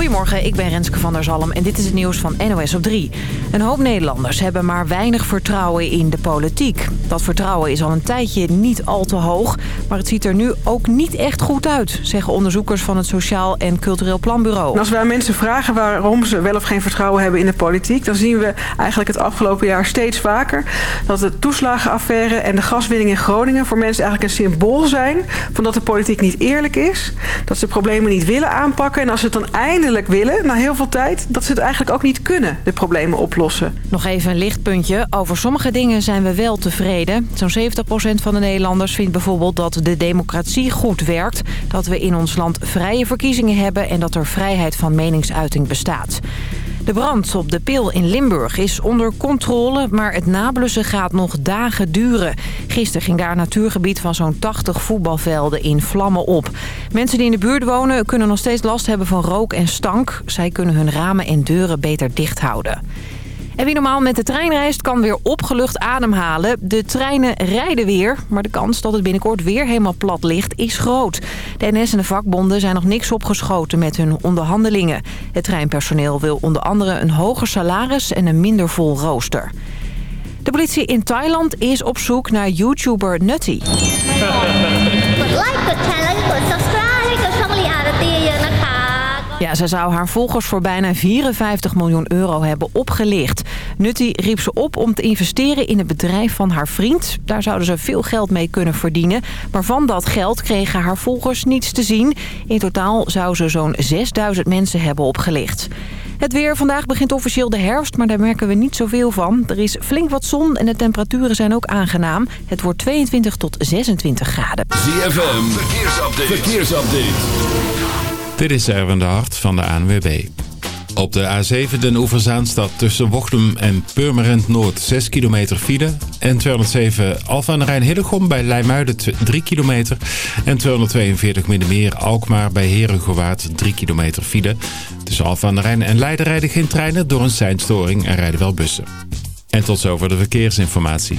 Goedemorgen, ik ben Renske van der Zalm en dit is het nieuws van NOS op 3. Een hoop Nederlanders hebben maar weinig vertrouwen in de politiek. Dat vertrouwen is al een tijdje niet al te hoog, maar het ziet er nu ook niet echt goed uit, zeggen onderzoekers van het Sociaal en Cultureel Planbureau. Als wij mensen vragen waarom ze wel of geen vertrouwen hebben in de politiek, dan zien we eigenlijk het afgelopen jaar steeds vaker dat de toeslagenaffaire en de gaswinning in Groningen voor mensen eigenlijk een symbool zijn van dat de politiek niet eerlijk is, dat ze problemen niet willen aanpakken en als het dan eindelijk willen, na heel veel tijd... dat ze het eigenlijk ook niet kunnen, de problemen oplossen. Nog even een lichtpuntje. Over sommige dingen zijn we wel tevreden. Zo'n 70% van de Nederlanders vindt bijvoorbeeld dat de democratie goed werkt... dat we in ons land vrije verkiezingen hebben... en dat er vrijheid van meningsuiting bestaat. De brand op de Pil in Limburg is onder controle, maar het nablussen gaat nog dagen duren. Gisteren ging daar natuurgebied van zo'n 80 voetbalvelden in vlammen op. Mensen die in de buurt wonen kunnen nog steeds last hebben van rook en stank. Zij kunnen hun ramen en deuren beter dicht houden. En wie normaal met de trein reist, kan weer opgelucht ademhalen. De treinen rijden weer, maar de kans dat het binnenkort weer helemaal plat ligt is groot. De NS en de vakbonden zijn nog niks opgeschoten met hun onderhandelingen. Het treinpersoneel wil onder andere een hoger salaris en een minder vol rooster. De politie in Thailand is op zoek naar YouTuber Nutty. Ja, ze zou haar volgers voor bijna 54 miljoen euro hebben opgelicht. Nutty riep ze op om te investeren in het bedrijf van haar vriend. Daar zouden ze veel geld mee kunnen verdienen. Maar van dat geld kregen haar volgers niets te zien. In totaal zou ze zo'n 6000 mensen hebben opgelicht. Het weer. Vandaag begint officieel de herfst, maar daar merken we niet zoveel van. Er is flink wat zon en de temperaturen zijn ook aangenaam. Het wordt 22 tot 26 graden. ZFM. Verkeersupdate. Verkeersupdate. Dit is Erwin de Hart van de ANWB. Op de A7 Den Oeverzaan tussen Wochdum en Purmerend Noord 6 kilometer file. En 207 Alfa aan de Rijn Hillegom bij Leimuiden 3 kilometer. En 242 Middenmeer Alkmaar bij Herengewaard 3 kilometer file. Tussen Alfa aan de Rijn en Leiden rijden geen treinen door een seinstoring en rijden wel bussen. En tot zover de verkeersinformatie.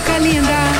Boca linda.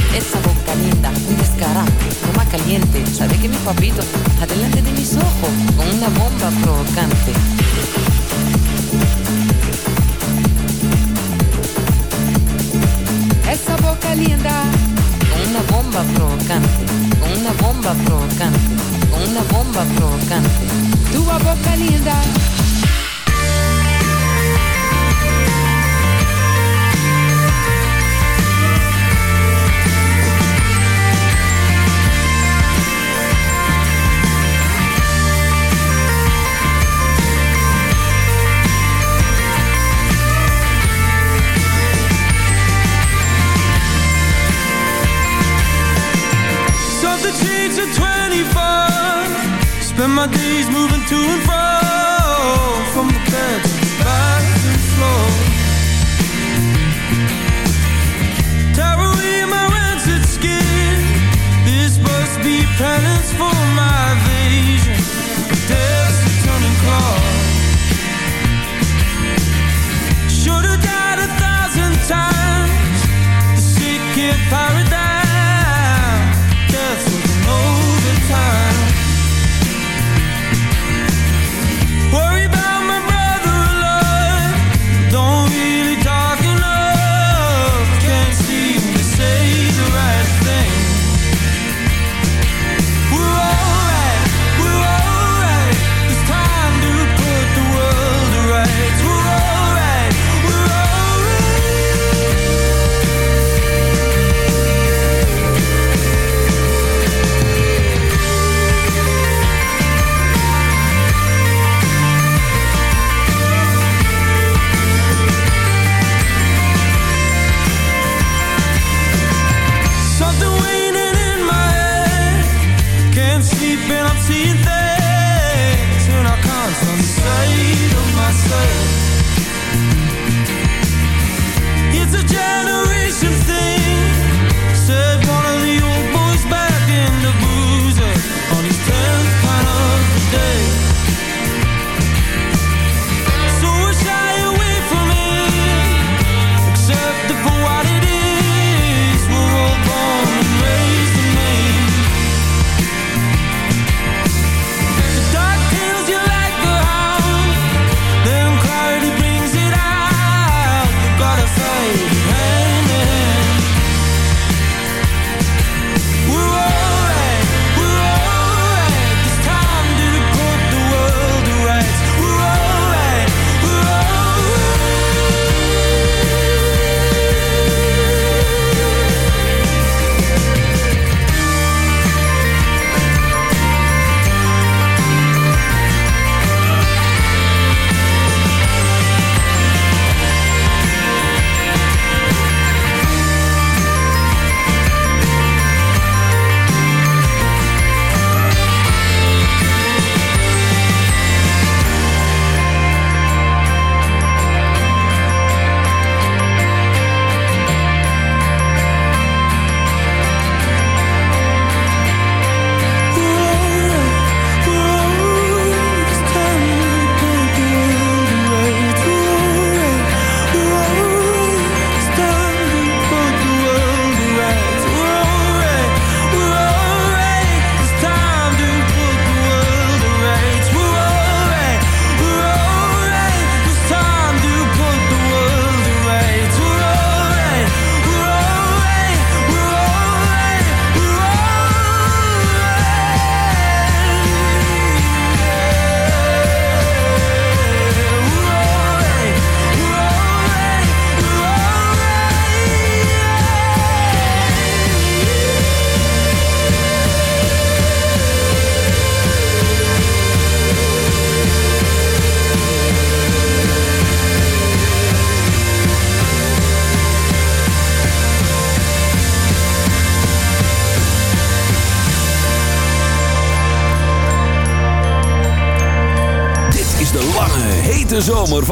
Esa boca linda, un descarado, toma caliente, sabe que mi papito, adelante de mis ojos, con una bomba provocante. Esa boca linda, con una bomba provocante, con una bomba provocante, con una bomba provocante. tu boca linda. Spend my days moving to and fro. From the bed to the bathroom floor. Tear away my rancid skin. This must be penance for my evasion Death's turning clock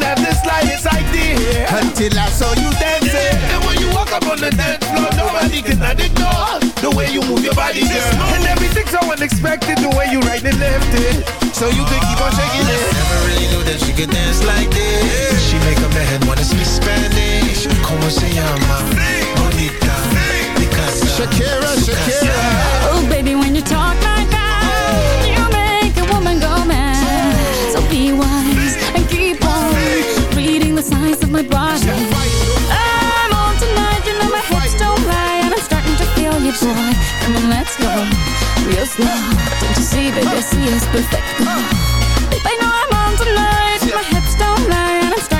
didn't have the slightest idea until I saw you dancing. And when you walk up on the dance floor, nobody can ignore the way you move your body, girl. And everything's so unexpected, the way you right and left it. So you can keep on shaking it. Never really knew that she could dance like this. She make a man wanna speak Spanish. Como se llama? Bonita. Because Shakira, Shakira. Oh, baby, when you talk like my body. I'm on tonight, you know my hips don't lie, and I'm starting to feel you, boy. Come on, let's go real slow. Don't you see, baby, see it's perfect. I know I'm on tonight, my hips don't lie, and I'm starting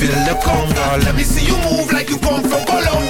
feel the conga. Let me see you move like you come from Colombia.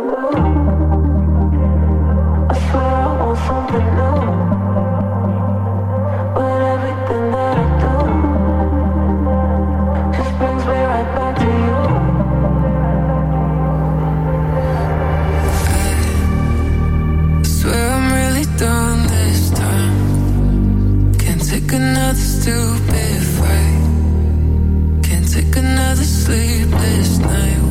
sleepless night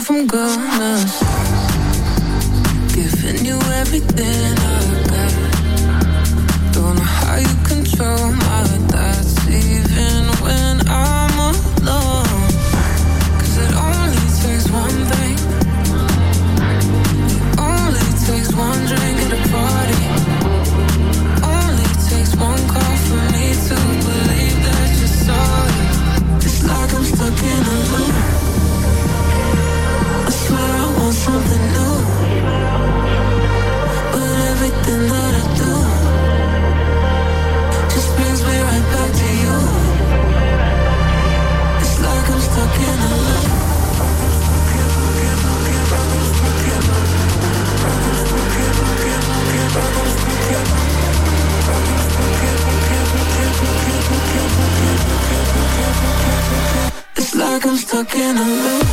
Myself I'm gonna stuck in a loop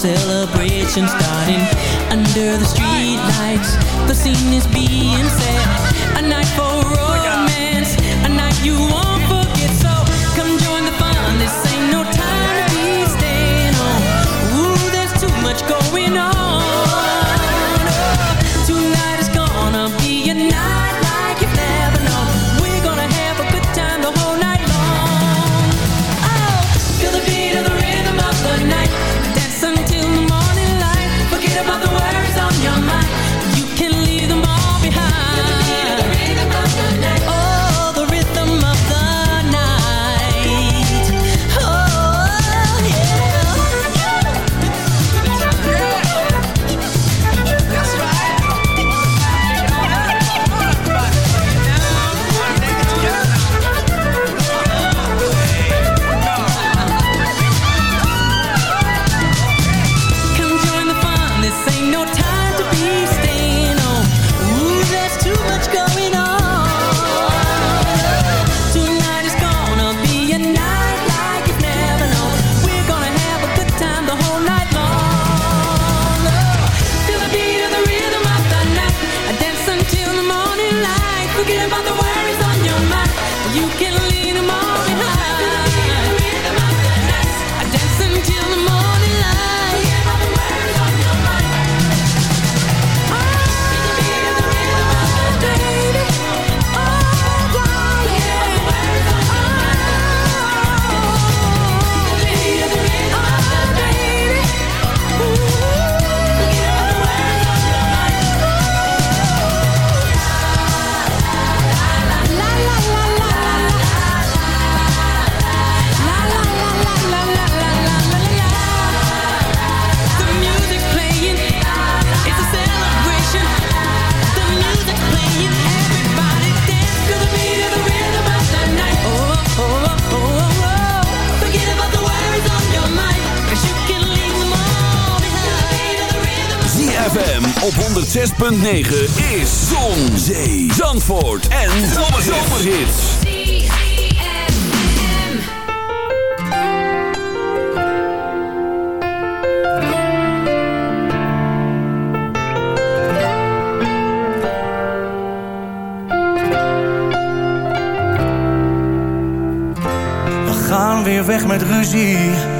celebration starting under the street lights. The scene is being set. A night for oh romance, a night you want. 106.9 is Zon, Zee, Zandvoort en Zomerhits. We gaan weer weg met ruzie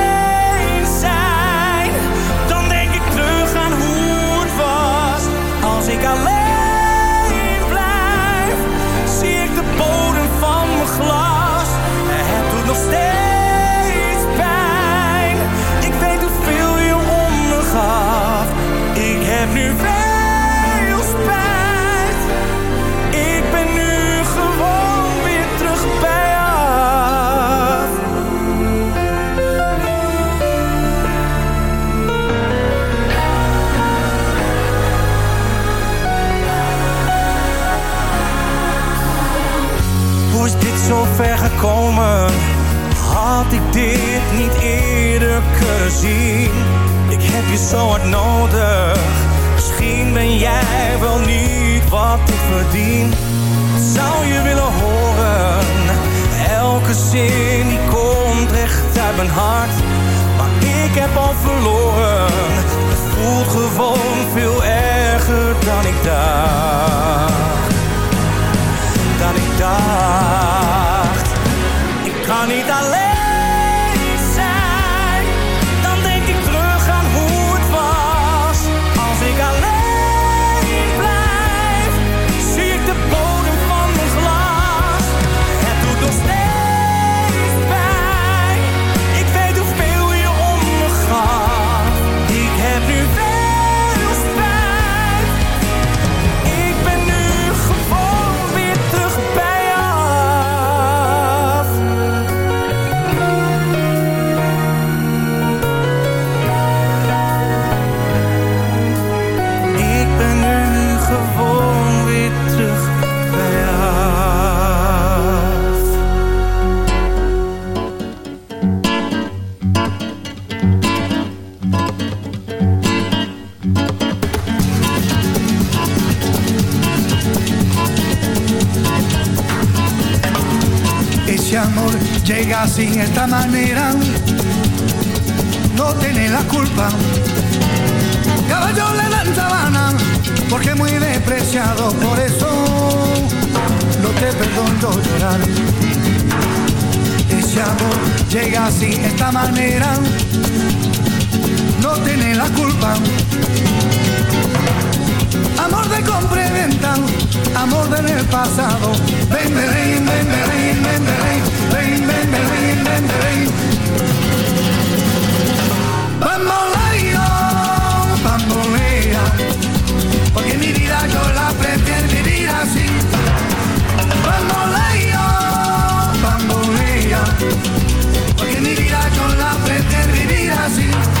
llega sin esta manera, no tiene la culpa. Caballo le dan sabana, porque muy despreciado, por eso no te perdono llorar. Ese amor llega sin esta manera, no tiene la culpa. Amor de compra amor del pasado. Ven, ven, ven, ven, ven, ven, ven, ven, ven, ven, ven, ven. Bamboleo, bambolea, porque mi vida yo la prefiero vivir así. Bamboleo, bambolea, porque mi vida yo la prefiero vivir así.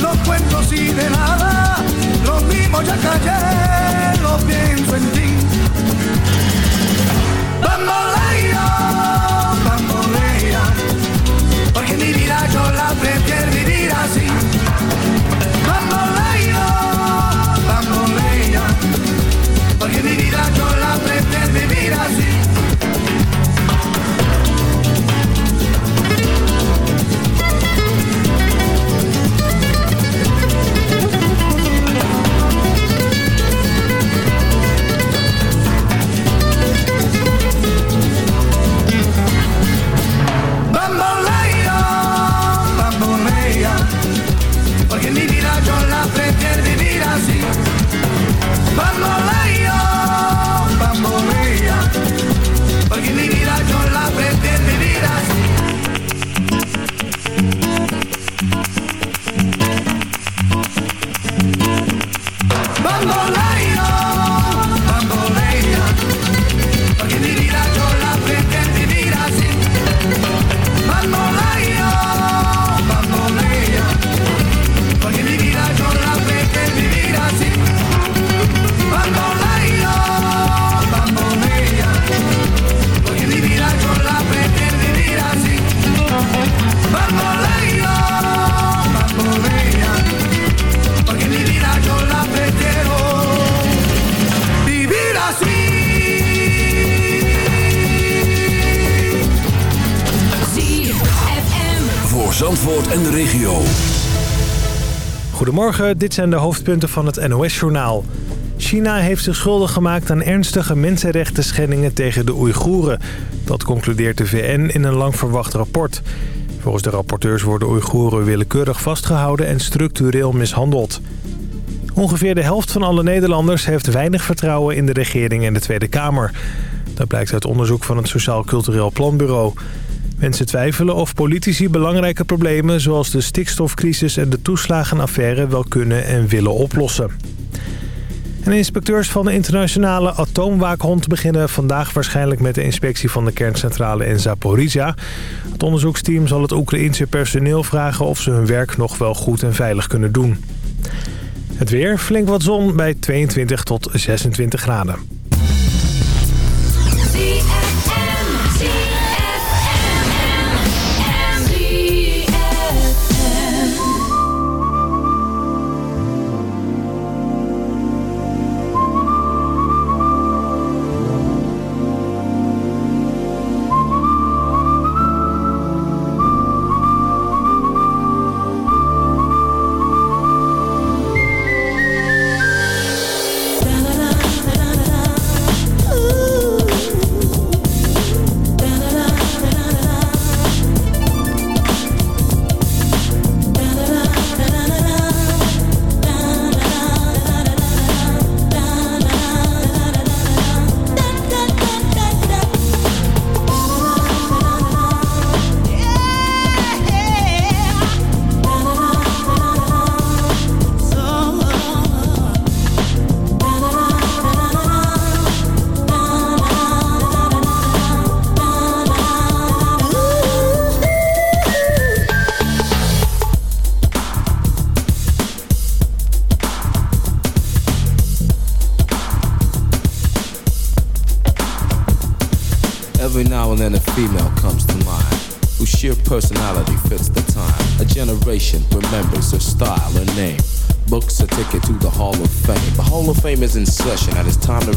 no cuento si de nada, lo mismo ya callé, no pienso en ti. Bambolea, bambolea, porque mi vida yo la prefiero vivir así. Dit zijn de hoofdpunten van het NOS-journaal. China heeft zich schuldig gemaakt aan ernstige mensenrechten schendingen tegen de Oeigoeren. Dat concludeert de VN in een lang verwacht rapport. Volgens de rapporteurs worden Oeigoeren willekeurig vastgehouden en structureel mishandeld. Ongeveer de helft van alle Nederlanders heeft weinig vertrouwen in de regering en de Tweede Kamer. Dat blijkt uit onderzoek van het Sociaal Cultureel Planbureau. Mensen twijfelen of politici belangrijke problemen zoals de stikstofcrisis en de toeslagenaffaire wel kunnen en willen oplossen. En inspecteurs van de internationale atoomwaakhond beginnen vandaag waarschijnlijk met de inspectie van de kerncentrale in Zaporizhia. Het onderzoeksteam zal het Oekraïense personeel vragen of ze hun werk nog wel goed en veilig kunnen doen. Het weer, flink wat zon bij 22 tot 26 graden.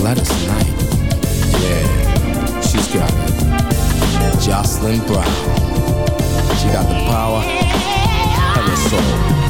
Gladys Knight, yeah, she's got it. Jocelyn Brown, she got the power and the soul.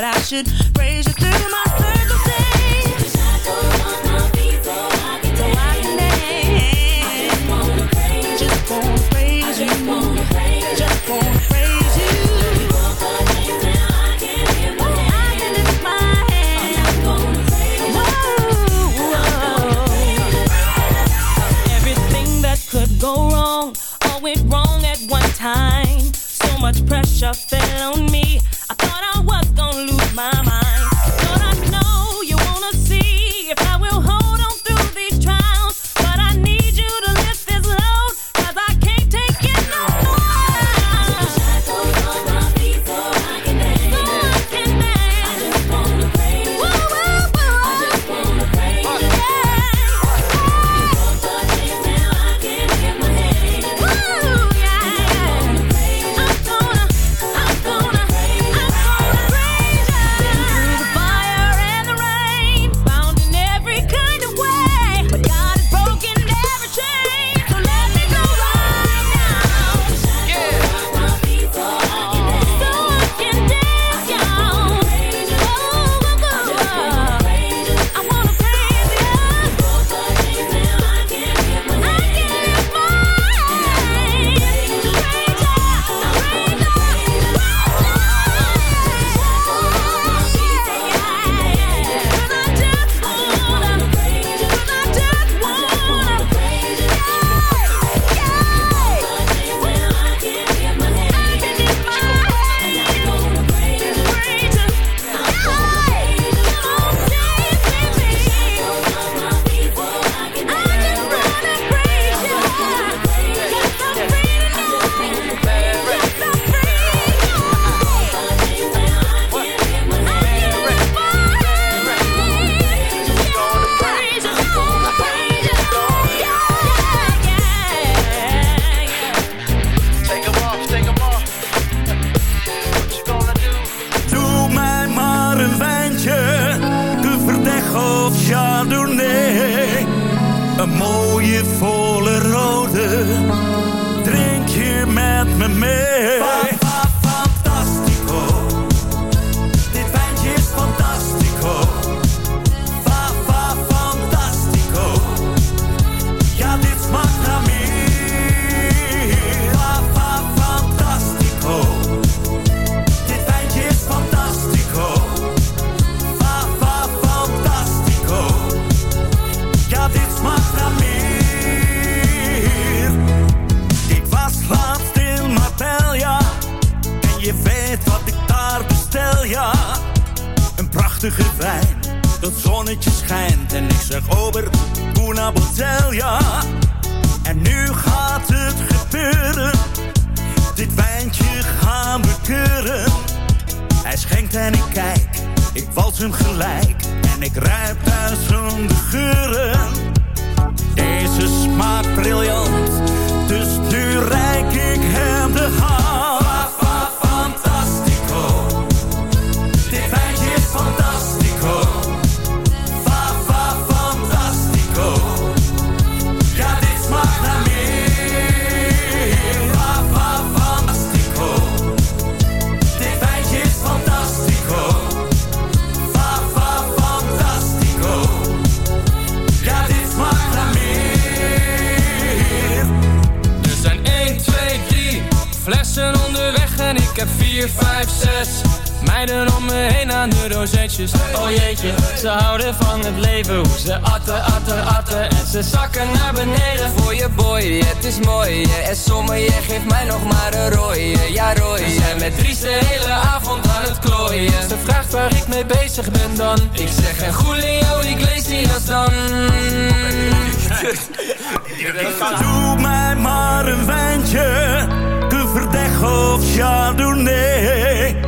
That I should praise you through my circumstance. So I can dance. Just wanna praise you. Just wanna praise you. Everything that could go wrong, all went wrong at one time. So much pressure fell on me. aan Oh jeetje, ze houden van het leven. Hoe ze atten, atten, atten. En ze zakken naar beneden. Voor je boy, het is mooi En sommige geeft mij nog maar een rooie. Ja rooie. We zijn met Dries de hele avond aan het klooien. Ze vraagt waar ik mee bezig ben dan? Ik zeg en Julio Iglesias dan? Doe mij maar een wijntje. Cuverdech of Chardonnay.